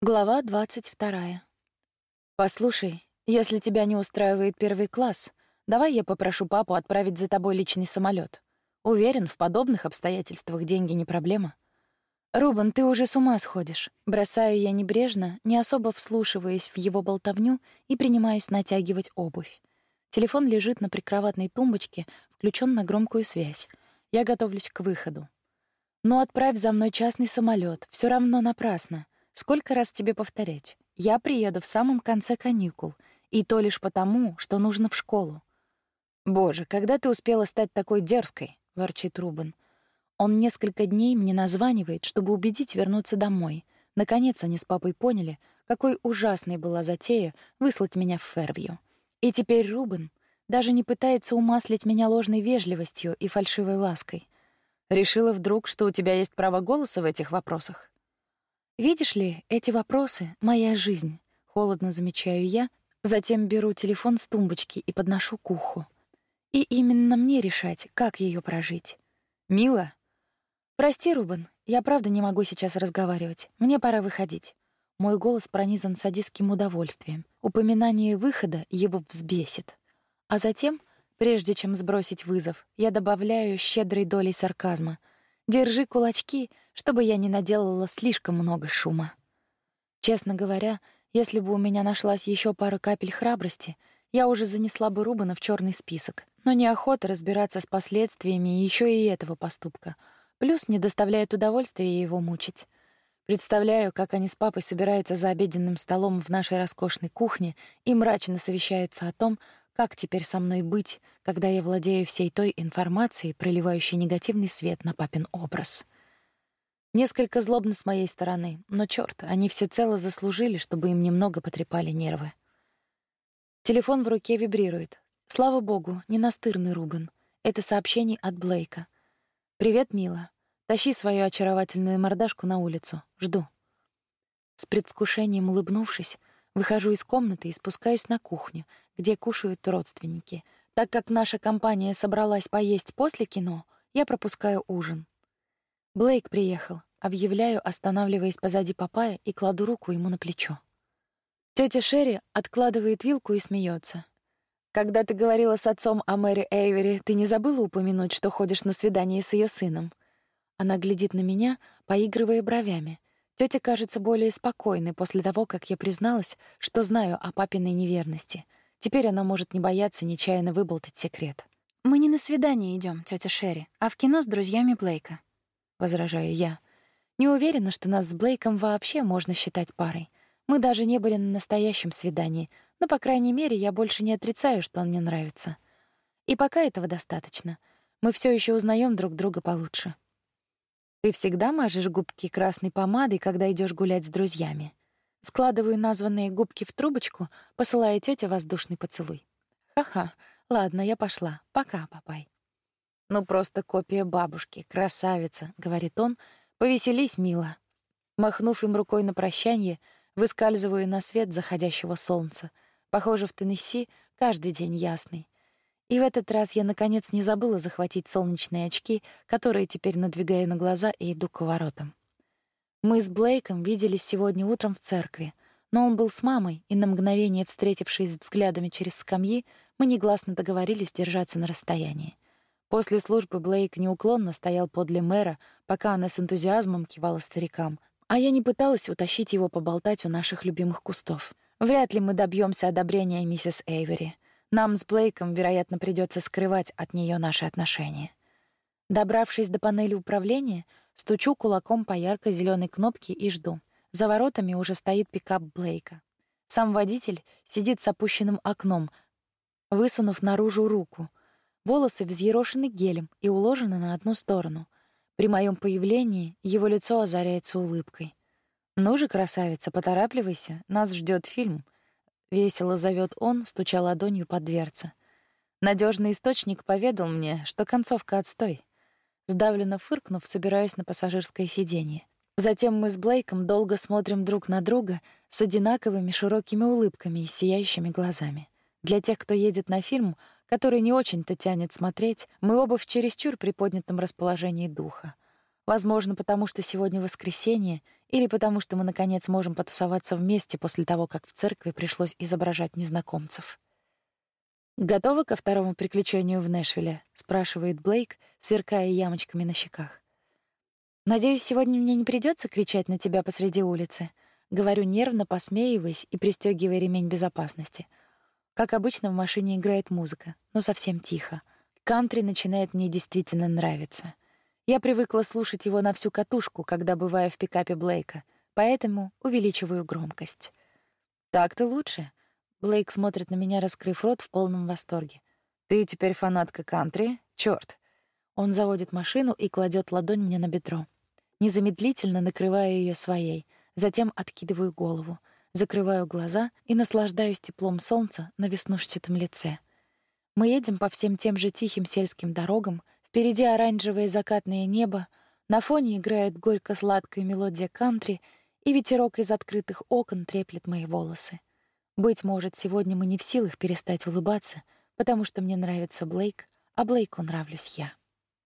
Глава 22. Послушай, если тебя не устраивает первый класс, давай я попрошу папу отправить за тобой личный самолет. Уверен, в подобных обстоятельствах деньги не проблема. Рубан, ты уже с ума сходишь. Бросаю я небрежно, не особо вслушиваясь в его болтовню и принимаюсь натягивать обувь. Телефон лежит на прикроватной тумбочке, включен на громкую связь. Я готовлюсь к выходу. Но отправь за мной частный самолет, все равно напрасно. Сколько раз тебе повторять? Я приеду в самом конце каникул, и то лишь потому, что нужно в школу. Боже, когда ты успела стать такой дерзкой, ворчит Рубен. Он несколько дней мне названивает, чтобы убедить вернуться домой. Наконец они с папой поняли, какой ужасной была затея выслать меня в Фервью. И теперь Рубен даже не пытается умаслить меня ложной вежливостью и фальшивой лаской. Решила вдруг, что у тебя есть право голоса в этих вопросах? Видишь ли, эти вопросы — моя жизнь, холодно замечаю я, затем беру телефон с тумбочки и подношу к уху. И именно мне решать, как ее прожить. Мила? Прости, Рубен, я правда не могу сейчас разговаривать. Мне пора выходить. Мой голос пронизан садистским удовольствием. Упоминание выхода его взбесит. А затем, прежде чем сбросить вызов, я добавляю щедрой долей сарказма. Держи кулачки — чтобы я не наделала слишком много шума. Честно говоря, если бы у меня нашлась еще пара капель храбрости, я уже занесла бы Рубана в черный список. Но неохота разбираться с последствиями еще и этого поступка. Плюс мне доставляет удовольствие его мучить. Представляю, как они с папой собираются за обеденным столом в нашей роскошной кухне и мрачно совещаются о том, как теперь со мной быть, когда я владею всей той информацией, проливающей негативный свет на папин образ. Несколько злобно с моей стороны, но чёрт, они все цело заслужили, чтобы им немного потрепали нервы. Телефон в руке вибрирует. Слава богу, не настырный Рубен. Это сообщение от Блейка. «Привет, мила. Тащи свою очаровательную мордашку на улицу. Жду». С предвкушением улыбнувшись, выхожу из комнаты и спускаюсь на кухню, где кушают родственники. Так как наша компания собралась поесть после кино, я пропускаю ужин. Блейк приехал. Объявляю, останавливаясь позади папая и кладу руку ему на плечо. Тётя Шерри откладывает вилку и смеется. Когда ты говорила с отцом о Мэри Эйвери, ты не забыла упомянуть, что ходишь на свидание с её сыном? Она глядит на меня, поигрывая бровями. Тётя кажется более спокойной после того, как я призналась, что знаю о папиной неверности. Теперь она может не бояться нечаянно выболтать секрет. Мы не на свидание идём, тётя Шерри, а в кино с друзьями Блейка. — возражаю я. «Не уверена, что нас с Блейком вообще можно считать парой. Мы даже не были на настоящем свидании, но, по крайней мере, я больше не отрицаю, что он мне нравится. И пока этого достаточно. Мы все еще узнаем друг друга получше». «Ты всегда мажешь губки красной помадой, когда идешь гулять с друзьями?» Складываю названные губки в трубочку, посылая тёте воздушный поцелуй. «Ха-ха, ладно, я пошла. Пока, папай». Ну просто копия бабушки, красавица, говорит он. Повеселись, мило. Махнув им рукой на прощание, выскальзываю на свет заходящего солнца. Похоже, в Теннесси каждый день ясный. И в этот раз я наконец не забыла захватить солнечные очки, которые теперь надвигаю на глаза и иду к воротам. Мы с Блейком виделись сегодня утром в церкви, но он был с мамой, и на мгновение встретившись взглядами через скамьи, мы негласно договорились держаться на расстоянии. После службы Блейк неуклонно стоял подле мэра, пока она с энтузиазмом кивала старикам, а я не пыталась утащить его поболтать у наших любимых кустов. Вряд ли мы добьемся одобрения миссис Эйвери. Нам с Блейком, вероятно, придется скрывать от нее наши отношения. Добравшись до панели управления, стучу кулаком по ярко зеленой кнопке и жду. За воротами уже стоит пикап Блейка. Сам водитель сидит с опущенным окном, высунув наружу руку — Волосы взъерошены гелем и уложены на одну сторону. При моем появлении его лицо озаряется улыбкой. «Ну же, красавица, поторапливайся, нас ждет фильм», — весело зовет он, стуча ладонью по дверце. Надежный источник поведал мне, что концовка отстой. Сдавленно фыркнув, собираюсь на пассажирское сиденье. Затем мы с Блейком долго смотрим друг на друга с одинаковыми широкими улыбками и сияющими глазами. Для тех, кто едет на фильм — который не очень-то тянет смотреть, мы оба в чересчур приподнятом расположении духа. Возможно, потому что сегодня воскресенье, или потому что мы, наконец, можем потусоваться вместе после того, как в церкви пришлось изображать незнакомцев. «Готова ко второму приключению в Нэшвилле?» — спрашивает Блейк, сверкая ямочками на щеках. «Надеюсь, сегодня мне не придется кричать на тебя посреди улицы», — говорю нервно, посмеиваясь и пристегивая ремень безопасности. Как обычно, в машине играет музыка, но совсем тихо. Кантри начинает мне действительно нравиться. Я привыкла слушать его на всю катушку, когда бываю в пикапе Блейка, поэтому увеличиваю громкость. «Так-то лучше». Блейк смотрит на меня, раскрыв рот в полном восторге. «Ты теперь фанатка кантри? Чёрт!» Он заводит машину и кладет ладонь мне на бедро. Незамедлительно накрываю ее своей, затем откидываю голову, закрываю глаза и наслаждаюсь теплом солнца на веснушчатом лице. Мы едем по всем тем же тихим сельским дорогам, Впереди оранжевое закатное небо, на фоне играет горько-сладкая мелодия кантри, и ветерок из открытых окон треплет мои волосы. Быть может, сегодня мы не в силах перестать улыбаться, потому что мне нравится Блейк, а Блейку нравлюсь я.